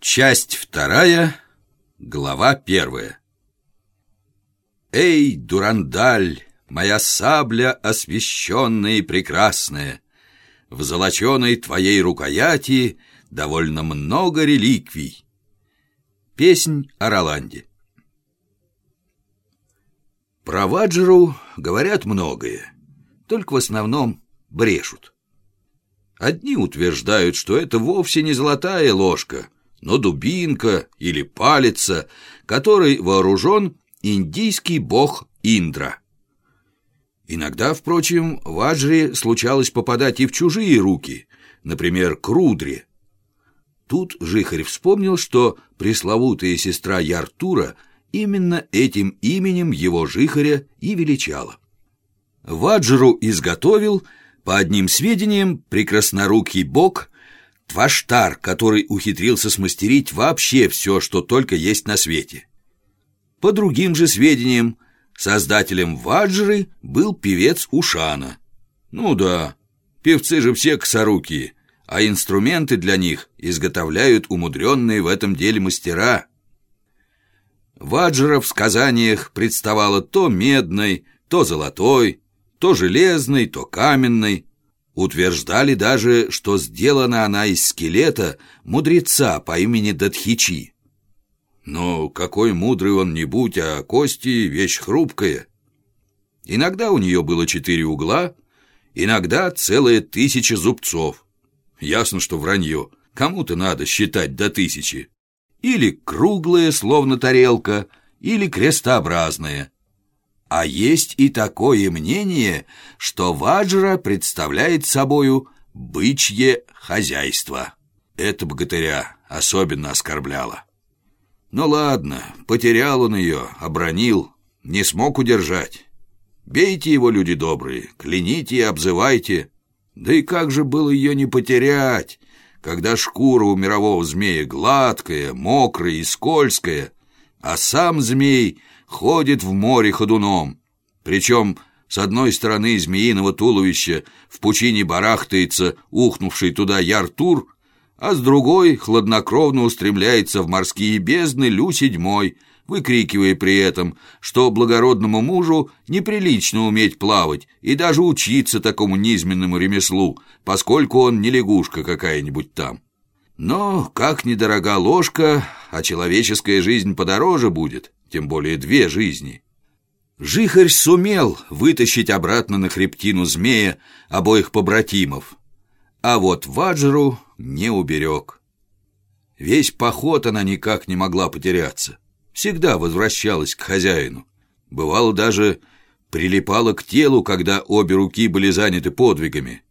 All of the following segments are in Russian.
Часть вторая, глава первая. Эй, дурандаль, моя сабля освященная и прекрасная, в золоченой твоей рукояти довольно много реликвий. Песнь о Роланде. Про Ваджеру говорят многое, только в основном брешут. Одни утверждают, что это вовсе не золотая ложка, но дубинка или палица, которой вооружен индийский бог Индра. Иногда, впрочем, Ваджре случалось попадать и в чужие руки, например, к Рудре. Тут Жихарь вспомнил, что пресловутая сестра Яртура именно этим именем его Жихаря и величала. Ваджру изготовил – по одним сведениям, прекраснорукий бог – Тваштар, который ухитрился смастерить вообще все, что только есть на свете. По другим же сведениям, создателем Ваджры был певец Ушана. Ну да, певцы же все косорукие, а инструменты для них изготовляют умудренные в этом деле мастера. Ваджра в сказаниях представала то медной, то золотой, то железной, то каменной. Утверждали даже, что сделана она из скелета мудреца по имени Датхичи. Но какой мудрый он не будь, а кости — вещь хрупкая. Иногда у нее было четыре угла, иногда целая тысяча зубцов. Ясно, что вранье. Кому-то надо считать до тысячи. Или круглая, словно тарелка, или крестообразная — а есть и такое мнение, что ваджра представляет собою бычье хозяйство. Это богатыря особенно оскорбляло. Ну ладно, потерял он ее, обронил, не смог удержать. Бейте его, люди добрые, кляните и обзывайте. Да и как же было ее не потерять, когда шкура у мирового змея гладкая, мокрая и скользкая, а сам змей ходит в море ходуном. Причем с одной стороны змеиного туловища в пучине барахтается ухнувший туда Яртур, а с другой хладнокровно устремляется в морские бездны Лю седьмой, выкрикивая при этом, что благородному мужу неприлично уметь плавать и даже учиться такому низменному ремеслу, поскольку он не лягушка какая-нибудь там. Но, как недорога ложка, а человеческая жизнь подороже будет, тем более две жизни. Жихарь сумел вытащить обратно на хребтину змея обоих побратимов, а вот Ваджеру не уберег. Весь поход она никак не могла потеряться, всегда возвращалась к хозяину. Бывало даже прилипала к телу, когда обе руки были заняты подвигами.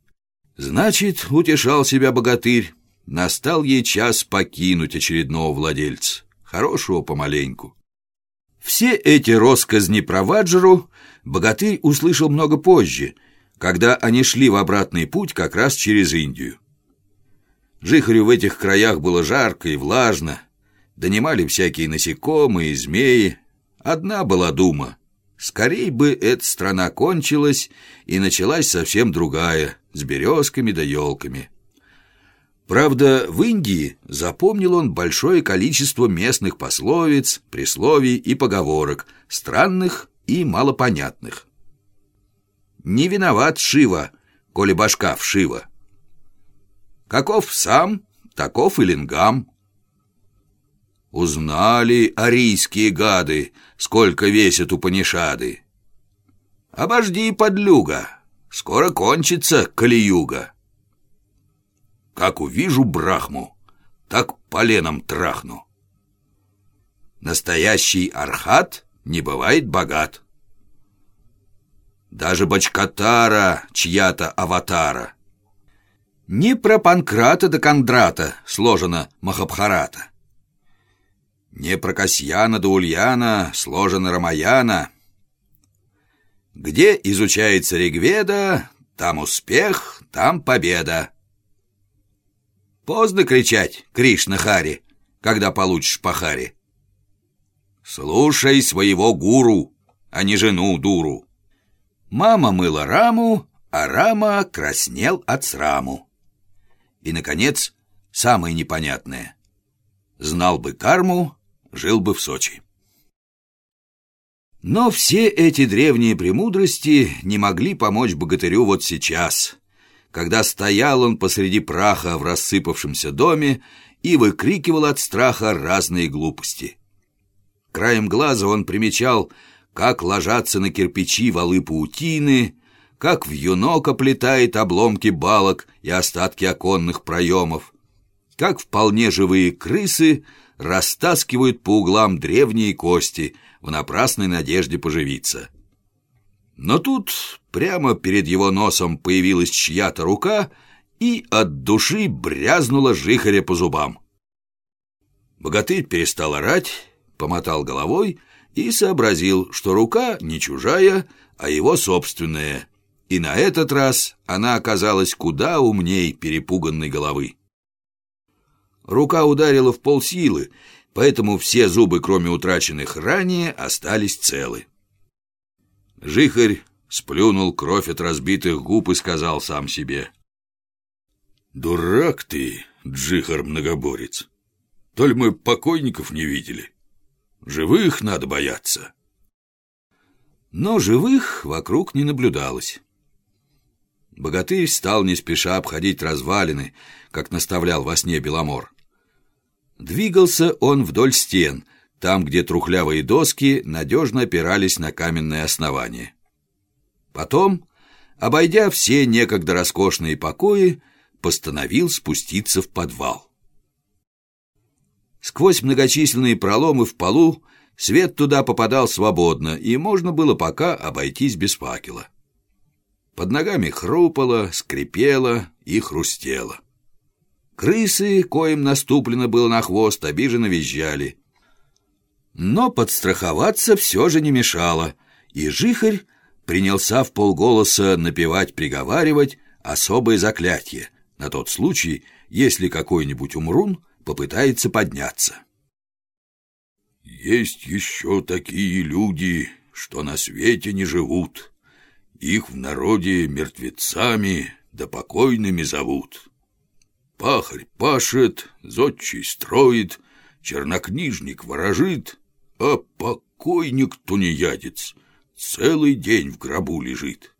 Значит, утешал себя богатырь, Настал ей час покинуть очередного владельца, хорошего помаленьку. Все эти росказни про Ваджеру богатырь услышал много позже, когда они шли в обратный путь как раз через Индию. Жихарю в этих краях было жарко и влажно, донимали всякие насекомые змеи. Одна была дума. Скорей бы эта страна кончилась, и началась совсем другая, с березками да елками. Правда, в Индии запомнил он большое количество местных пословиц, присловий и поговорок, странных и малопонятных. «Не виноват Шива, коли башка вшива». «Каков сам, таков и лингам». Узнали арийские гады, сколько весят Упанишады. «Обожди, подлюга, скоро кончится Калиюга». Как увижу Брахму, так поленом трахну. Настоящий архат не бывает богат. Даже бачкатара чья-то аватара. Не про Панкрата до Кондрата сложена Махабхарата. Не про Касьяна до Ульяна сложена Рамаяна. Где изучается Ригведа, там успех, там победа. Поздно кричать, Кришна Хари, когда получишь пахари. Слушай своего гуру, а не жену дуру. Мама мыла раму, а рама краснел от сраму. И, наконец, самое непонятное. Знал бы карму, жил бы в Сочи. Но все эти древние премудрости не могли помочь богатырю вот сейчас, когда стоял он посреди праха в рассыпавшемся доме и выкрикивал от страха разные глупости. Краем глаза он примечал, как ложатся на кирпичи валы паутины, как в юнок оплетает обломки балок и остатки оконных проемов, как вполне живые крысы растаскивают по углам древние кости в напрасной надежде поживиться. Но тут прямо перед его носом появилась чья-то рука и от души брязнула жихаря по зубам. Богатырь перестал орать, помотал головой и сообразил, что рука не чужая, а его собственная, и на этот раз она оказалась куда умней перепуганной головы. Рука ударила в полсилы, поэтому все зубы, кроме утраченных ранее, остались целы. Жихарь сплюнул кровь от разбитых губ и сказал сам себе. «Дурак ты, Джихар-многоборец! То мы покойников не видели? Живых надо бояться!» Но живых вокруг не наблюдалось. Богатырь стал не спеша обходить развалины, как наставлял во сне Беломор. Двигался он вдоль стен, там, где трухлявые доски надежно опирались на каменное основание. Потом, обойдя все некогда роскошные покои, постановил спуститься в подвал. Сквозь многочисленные проломы в полу свет туда попадал свободно, и можно было пока обойтись без факела. Под ногами хрупало, скрипело и хрустело. Крысы, коим наступлено было на хвост, обиженно визжали. Но подстраховаться все же не мешало, и жихарь принялся в полголоса напевать-приговаривать особое заклятие на тот случай, если какой-нибудь умрун попытается подняться. «Есть еще такие люди, что на свете не живут. Их в народе мертвецами да покойными зовут». Пахарь пашет, зодчий строит, чернокнижник ворожит, а покойник-тунеядец целый день в гробу лежит.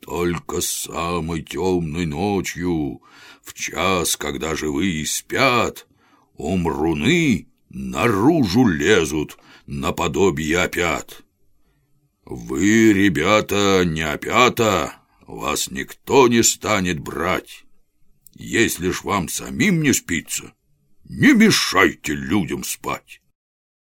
Только самой темной ночью, в час, когда живые спят, умруны наружу лезут наподобие опят. Вы, ребята, не опята, вас никто не станет брать. Если ж вам самим не спится, не мешайте людям спать.